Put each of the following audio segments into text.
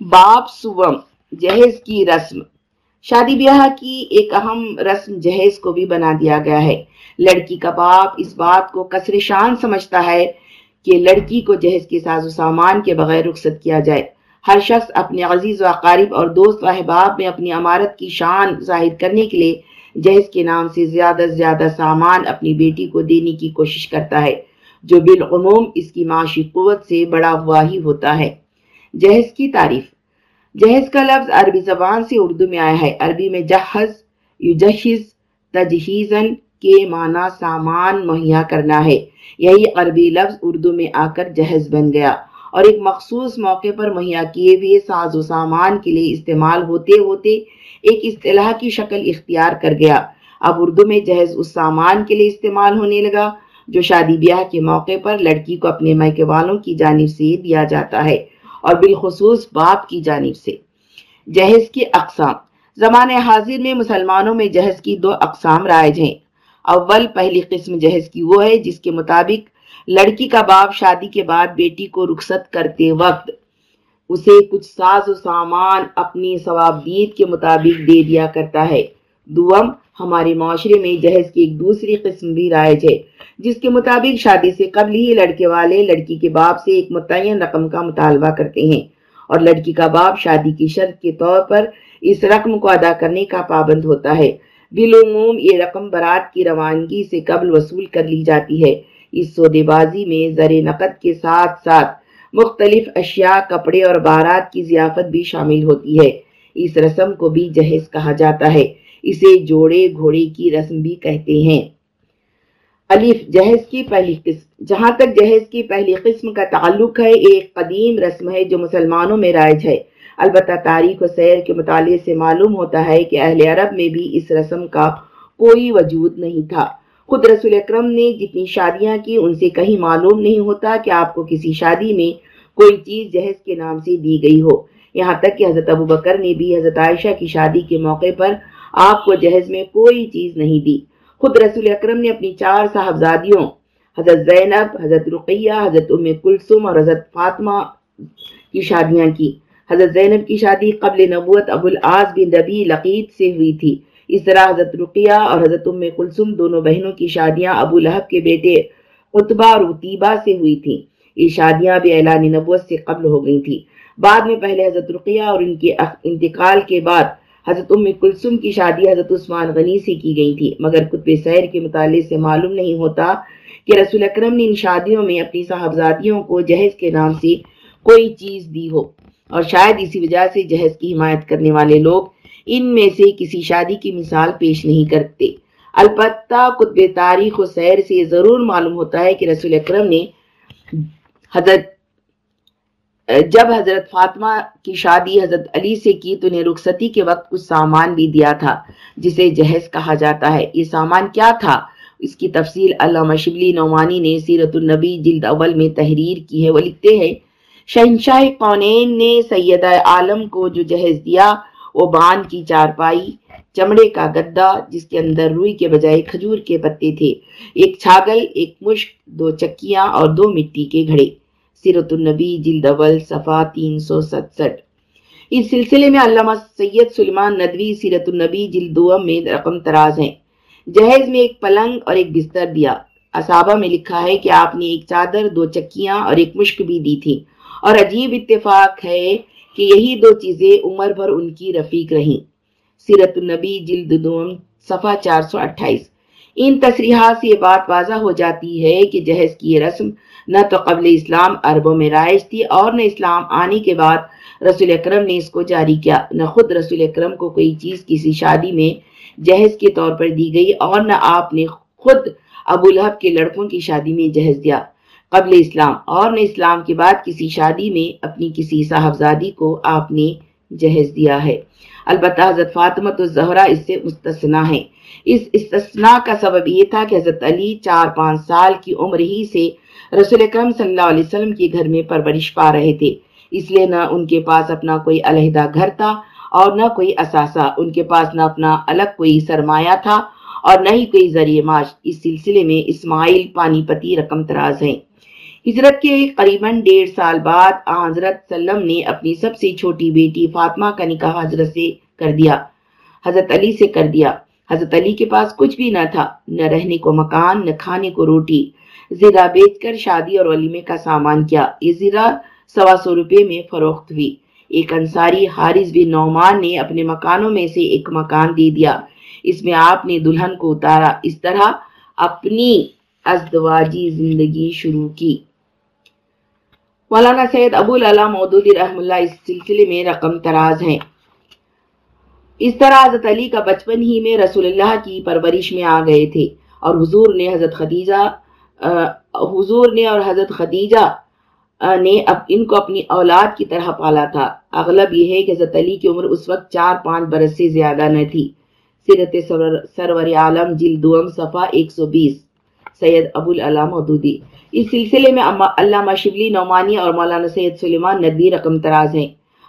باب سوم، جہیز کی رسم۔ شادی بیاہ کی ایک اہم رسم جہیز کو بھی بنا دیا گیا ہے۔ لڑکی کا باپ اس بات کو کسر شان سمجھتا ہے کہ لڑکی کو جہیز کے ساز و سامان کے بغیر رخصت کیا جائے۔ ہر شخص اپنے عزیز و اقارب اور دوست و احباب میں اپنی امارت کی شان ظاہر کرنے کے لیے جہیز کے نام سے زیادہ سے زیادہ سامان اپنی بیٹی کو دینے کی کوشش کرتا ہے، جو بالعموم اس کی معاشی قوت سے بڑا ہوا ہی ہوتا ہے۔ جہیز کی تعریف۔ جہیز کا لفظ عربی زبان سے اردو میں آیا ہے۔ عربی میں جہز، یجہز تجہیزن کے معنی سامان مہیا کرنا ہے۔ یہی عربی لفظ اردو میں آ کر جہز بن گیا۔ اور ایک مخصوص موقع پر مہیا کیے ہوئے ساز و سامان کے لیے استعمال ہوتے ہوتے ایک اصطلاح کی شکل اختیار کر گیا۔ اب اردو میں جہیز اس سامان کے لیے استعمال ہونے لگا، جو شادی بیاہ کے موقع پر لڑکی کو اپنے مائکے والوں کی جانب سے دیا جاتا ہے۔ اور بالخصوص باپ کی جانب سے۔ جہیز کی اقسام۔ زمان حاضر میں مسلمانوں میں جہیز کی دو اقسام رائج ہیں۔ اول پہلی قسم جہیز کی وہ ہے جس کے مطابق لڑکی کا باپ شادی کے بعد بیٹی کو رخصت کرتے وقت اسے کچھ ساز و سامان اپنی ثوابدید کے مطابق دے دیا کرتا ہے۔ دوم ہمارے معاشرے میں جہیز کی ایک دوسری قسم بھی رائج ہے، جس کے مطابق شادی سے قبل ہی لڑکے والے لڑکی کے باپ سے ایک متعین رقم کا مطالبہ کرتے ہیں۔ اور لڑکی کا باپ شادی کی شرط کے طور پر اس رقم کو ادا کرنے کا پابند ہوتا ہے۔ بالعموم یہ رقم برات کی روانگی سے قبل وصول کر لی جاتی ہے۔ اس سودے بازی میں زر نقد کے ساتھ ساتھ مختلف اشیاء، کپڑے اور بارات کی ضیافت بھی شامل ہوتی ہے۔ اس رسم کو بھی جہیز کہا جاتا ہے۔ اسے جوڑے گھوڑے کی رسم بھی کہتے ہیں۔ الف، جہیز کی پہلی قسم۔ جہاں تک جہیز کی پہلی قسم کا تعلق ہے ایک قدیم رسم ہے جو مسلمانوں میں رائج ہے۔ البتہ تاریخ و سیر کے مطالعے سے معلوم ہوتا ہے کہ اہل عرب میں بھی اس رسم کا کوئی وجود نہیں تھا۔ خود رسول اکرم نے جتنی شادیاں کی، ان سے کہیں معلوم نہیں ہوتا کہ آپ کو کسی شادی میں کوئی چیز جہیز کے نام سے دی گئی ہو۔ یہاں تک کہ حضرت ابو بکر نے بھی حضرت عائشہ کی شادی کے موقع پر آپ کو جہیز میں کوئی چیز نہیں دی۔ خود رسول اکرم نے اپنی چار صاحبزادیوں، حضرت زینب، حضرت رقیہ، حضرت ام کلثم اور حضرت فاطمہ کی شادیاں کی۔ حضرت زینب کی شادی قبل نبوت ابو العاص بن ربی لقید سے ہوئی تھی۔ اس طرح حضرت رقیہ اور حضرت ام کلثم دونوں بہنوں کی شادیاں ابو لہب کے بیٹے عطبہ اور عطیبہ سے ہوئی تھیں۔ یہ شادیاں بھی اعلان نبوت سے قبل ہو گئی تھی بعد میں پہلے حضرت رقیہ اور ان کے انتقال کے بعد حضرت ام کلثم کی شادی حضرت عثمان غنی سے کی گئی تھی، مگر قطب سیر کے مطالعے سے معلوم نہیں ہوتا کہ رسول اکرم نے ان شادیوں میں اپنی صاحبزادیوں کو جہیز کے نام سے کوئی چیز دی ہو۔ اور شاید اسی وجہ سے جہیز کی حمایت کرنے والے لوگ ان میں سے کسی شادی کی مثال پیش نہیں کرتے۔ البتہ قطب تاریخ و سیر سے یہ ضرور معلوم ہوتا ہے کہ رسول اکرم نے حضرت جب حضرت فاطمہ کی شادی حضرت علی سے کی تو انہیں رخصتی کے وقت کچھ سامان بھی دیا تھا، جسے جہیز کہا جاتا ہے۔ یہ سامان کیا تھا؟ اس کی تفصیل علامہ شبلی نعمانی نے سیرت النبی جلد اول میں تحریر کی ہے۔ وہ لکھتے ہیں، شہنشاہ قونین نے سیدہ عالم کو جو جہیز دیا، وہ بان کی چارپائی، چمڑے کا گدہ جس کے اندر روئی کے بجائے کھجور کے پتے تھے۔ ایک چھاگل، ایک مشک، دو چکیاں اور دو مٹی کے گھڑے۔ سیرت النبی جلد اول صفحہ تین سو ستسٹھ۔ اس سلسلے میں علامہ سید سلمان ندوی سیرت النبی جلد دوم میں رقم تراز ہیں۔ جہیز میں ایک پلنگ اور ایک بستر دیا۔ اصابہ میں لکھا ہے کہ آپ نے ایک چادر، دو چکیاں اور ایک مشک بھی دی تھی۔ اور عجیب اتفاق ہے کہ یہی دو چیزیں عمر بھر ان کی رفیق رہیں۔ سیرت النبی جلد دوم صفحہ چار سو اٹھائیس۔ ان تصریحات سے یہ بات واضح ہو جاتی ہے کہ جہیز کی یہ رسم نہ تو قبل اسلام عربوں میں رائج تھی اور نہ اسلام آنے کے بعد رسول اکرم نے اس کو جاری کیا، نہ خود رسول اکرم کو کوئی چیز کسی شادی میں جہیز کے طور پر دی گئی اور نہ آپ نے خود ابو لہب کے لڑکوں کی شادی میں جہیز دیا قبل اسلام اور نہ اسلام کے بعد کسی شادی میں اپنی کسی صاحبزادی کو آپ نے جہیز دیا ہے۔ البتہ حضرت فاطمہ تو زہرا اس سے مستثنا ہے اس استثناء کا سبب یہ تھا کہ حضرت علی چار پانچ سال کی عمر ہی سے رسول اکرم صلی اللہ علیہ وسلم کے گھر میں پرورش پا رہے تھے۔ اس لیے نہ ان کے پاس اپنا کوئی علیحدہ گھر تھا اور نہ کوئی اثاثہ، ان کے پاس نہ اپنا الگ کوئی سرمایہ تھا اور نہ ہی کوئی ذریعہ معاش۔ اس سلسلے میں اسماعیل پانی پتی رقم تراز ہیں۔ ہجرت کے قریباً ڈیڑھ سال بعد حضرت سلم نے اپنی سب سے چھوٹی بیٹی فاطمہ کا نکاح حضرت سے کر دیا۔ حضرت علی سے کر دیا۔ حضرت علی کے پاس کچھ بھی نہ تھا، نہ رہنے کو مکان، نہ کھانے کو روٹی۔ زیرہ بیچ کر شادی اور ولیمے کا سامان کیا۔ یہ زیرہ سوا سو روپے میں فروخت ہوئی۔ ایک انصاری حارث بن نعمان نے اپنے مکانوں میں سے ایک مکان دے دیا۔ اس میں آپ نے دلہن کو اتارا۔ اس طرح اپنی ازدواجی زندگی شروع کی۔ مولانا سید ابو العلا مودودی رحم اللہ اس سلسلے میں رقم تراز ہیں۔ اس طرح حضرت علی کا بچپن ہی میں رسول اللہ کی پرورش میں آ گئے تھے اور حضور نے حضرت خدیجہ حضور نے اور حضرت خدیجہ نے اب ان کو اپنی اولاد کی طرح پالا تھا۔ اغلب یہ ہے کہ حضرت علی کی عمر اس وقت چار پانچ برس سے زیادہ نہ تھی۔ سیرت سرور عالم جلدوم صفحہ ایک سو بیس، سید ابو العلا مودودی۔ اس سلسلے میں علامہ شبلی، نعمانی اور مولانا سید سلیمان ندوی رقم تراز ہیں۔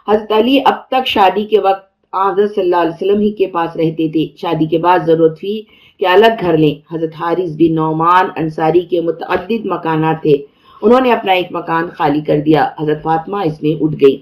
حضرت علی اب تک شادی کے وقت حضرت صلی اللہ علیہ وسلم ہی کے پاس رہتے تھے۔ شادی کے بعد ضرورت تھی کہ الگ گھر لیں۔ حضرت حارث بن نعمان انصاری کے متعدد مکانات تھے۔ انہوں نے اپنا ایک مکان خالی کر دیا۔ حضرت فاطمہ اس میں اٹھ گئی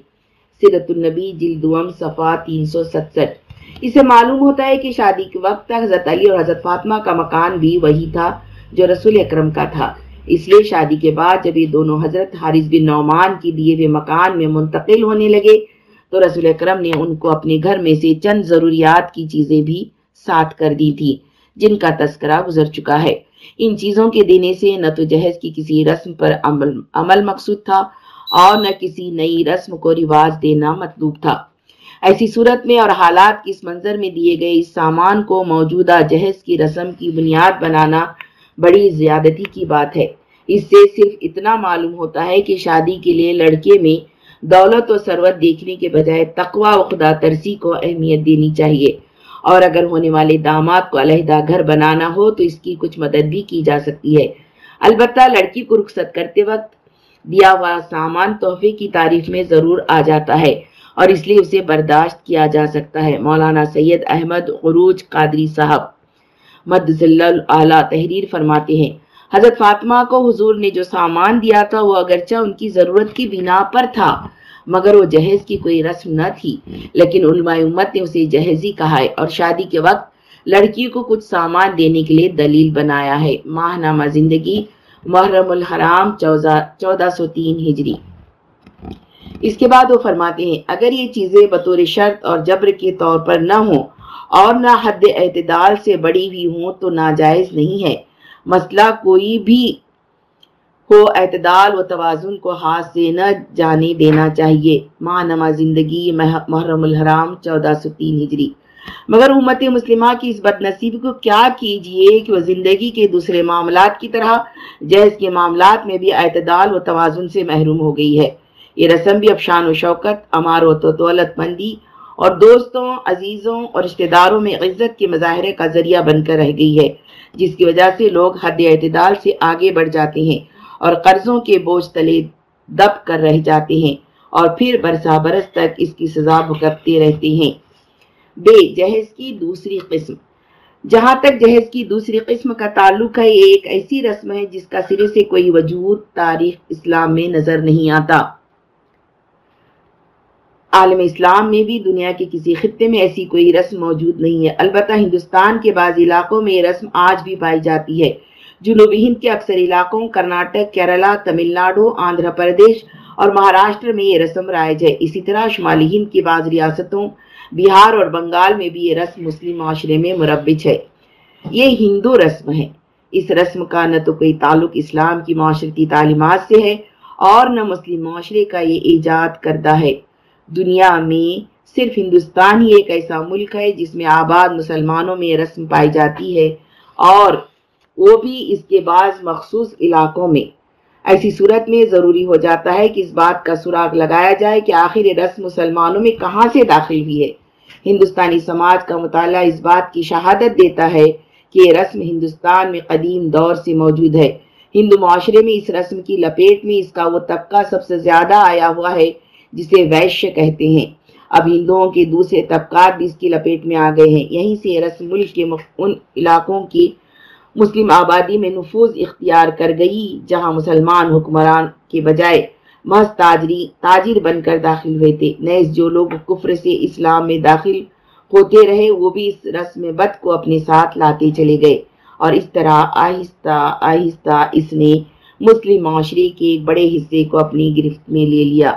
سیرت النبی جلدوم صفحہ تین سو ستسٹھ۔ اسے معلوم ہوتا ہے کہ شادی کے وقت تک حضرت علی اور حضرت فاطمہ کا مکان بھی وہی تھا جو رسول اکرم کا تھا۔ اس لیے شادی کے بعد جب یہ دونوں حضرت حارث بن نعمان کی دیے ہوئے مکان میں منتقل ہونے لگے تو رسول اکرم نے ان کو اپنے گھر میں سے چند ضروریات کی چیزیں بھی ساتھ کر دی تھی جن کا تذکرہ گزر چکا ہے۔ ان چیزوں کے دینے سے نہ تو جہیز کی کسی رسم پر عمل, عمل مقصود تھا اور نہ کسی نئی رسم کو رواج دینا مطلوب تھا۔ ایسی صورت میں اور حالات کی اس منظر میں دیے گئے اس سامان کو موجودہ جہیز کی رسم کی بنیاد بنانا بڑی زیادتی کی بات ہے۔ اس سے صرف اتنا معلوم ہوتا ہے کہ شادی کے لیے لڑکے میں دولت و ثروت دیکھنے کے بجائے تقوی و خدا ترسی کو اہمیت دینی چاہیے۔ اور اگر ہونے والے داماد کو علیحدہ گھر بنانا ہو تو اس کی کچھ مدد بھی کی جا سکتی ہے۔ البتہ لڑکی کو رخصت کرتے وقت دیا ہوا سامان تحفے کی تعریف میں ضرور آ جاتا ہے اور اس لیے اسے برداشت کیا جا سکتا ہے۔ مولانا سید احمد عروج قادری صاحب مد اعلیٰ تحریر فرماتے ہیں۔ حضرت فاطمہ کو حضور نے جو سامان دیا تھا وہ اگرچہ ان کی ضرورت کی بنا پر تھا، مگر وہ جہیز کی کوئی رسم نہ تھی۔ لیکن علماء امت نے اسے جہیزی کہا ہے اور شادی کے وقت لڑکی کو کچھ سامان دینے کے لیے دلیل بنایا ہے۔ ماہ نامہ زندگی، محرم الحرام چودہ سو تین ہجری۔ اس کے بعد وہ فرماتے ہیں، اگر یہ چیزیں بطور شرط اور جبر کے طور پر نہ ہوں اور نہ حد اعتدال سے بڑی ہوئی ہوں تو ناجائز نہیں ہے۔ مسئلہ کوئی بھی ہو اعتدال و توازن کو ہاتھ سے نہ جانے دینا چاہیے۔ ماں نما زندگی محرم الحرام، چودہ سو تین ہجری۔ مگر امت مسلمہ کی اس بد نصیب کو کیا کیجیے کہ وہ زندگی کے دوسرے معاملات کی طرح جہیز کے معاملات میں بھی اعتدال و توازن سے محروم ہو گئی ہے۔ یہ رسم بھی اب شان و شوکت امار و دولت مندی اور دوستوں، عزیزوں اور رشتہ داروں میں عزت کے مظاہرے کا ذریعہ بن کر رہ گئی ہے، جس کی وجہ سے لوگ حد اعتدال سے آگے بڑھ جاتے ہیں اور قرضوں کے بوجھ تلے دب کر رہ جاتے ہیں اور پھر برسا برس تک اس کی سزا بھگتتے رہتے ہیں۔ بے جہیز کی دوسری قسم۔ جہاں تک جہیز کی دوسری قسم کا تعلق ہے یہ ایک ایسی رسم ہے جس کا سرے سے کوئی وجود، تاریخ، اسلام میں نظر نہیں آتا۔ عالم اسلام میں بھی دنیا کے کسی خطے میں ایسی کوئی رسم موجود نہیں ہے۔ البتہ ہندوستان کے بعض علاقوں میں یہ رسم آج بھی پائی جاتی ہے۔ جنوبی ہند کے اکثر علاقوں، کرناٹک، کیرلا، تمل ناڈو، آندھرا پردیش اور مہاراشٹر میں یہ رسم رائج ہے۔ اسی طرح شمالی ہند کی بعض ریاستوں، بہار اور بنگال میں بھی یہ رسم مسلم معاشرے میں مربج ہے۔ یہ ہندو رسم ہے۔ اس رسم کا نہ تو کوئی تعلق اسلام کی معاشرتی تعلیمات سے ہے اور نہ مسلم معاشرے کا یہ ایجاد کردہ ہے۔ دنیا میں صرف ہندوستان ہی ایک ایسا ملک ہے جس میں آباد مسلمانوں میں رسم پائی جاتی ہے اور وہ بھی اس کے بعض مخصوص علاقوں میں۔ ایسی صورت میں ضروری ہو جاتا ہے کہ اس بات کا سراغ لگایا جائے کہ آخر یہ رسم مسلمانوں میں کہاں سے داخل ہوئی ہے۔ ہندوستانی سماج کا مطالعہ اس بات کی شہادت دیتا ہے کہ یہ رسم ہندوستان میں قدیم دور سے موجود ہے۔ ہندو معاشرے میں اس رسم کی لپیٹ میں اس کا وہ طبقہ سب سے زیادہ آیا ہوا ہے جسے ویشیہ کہتے ہیں۔ اب ہندوؤں کے دوسرے طبقات بھی اس کی لپیٹ میں آ گئے ہیں۔ یہیں سے رسم ملک کے ان علاقوں کی مسلم آبادی میں نفوذ اختیار کر گئی، جہاں مسلمان حکمران کے بجائے محض تاجری، تاجر بن کر داخل ہوئے تھے۔ نیز جو لوگ کفر سے اسلام میں داخل ہوتے رہے، وہ بھی اس رسم بد کو اپنے ساتھ لاتے چلے گئے۔ اور اس طرح آہستہ آہستہ اس نے مسلم معاشرے کے ایک بڑے حصے کو اپنی گرفت میں لے لیا۔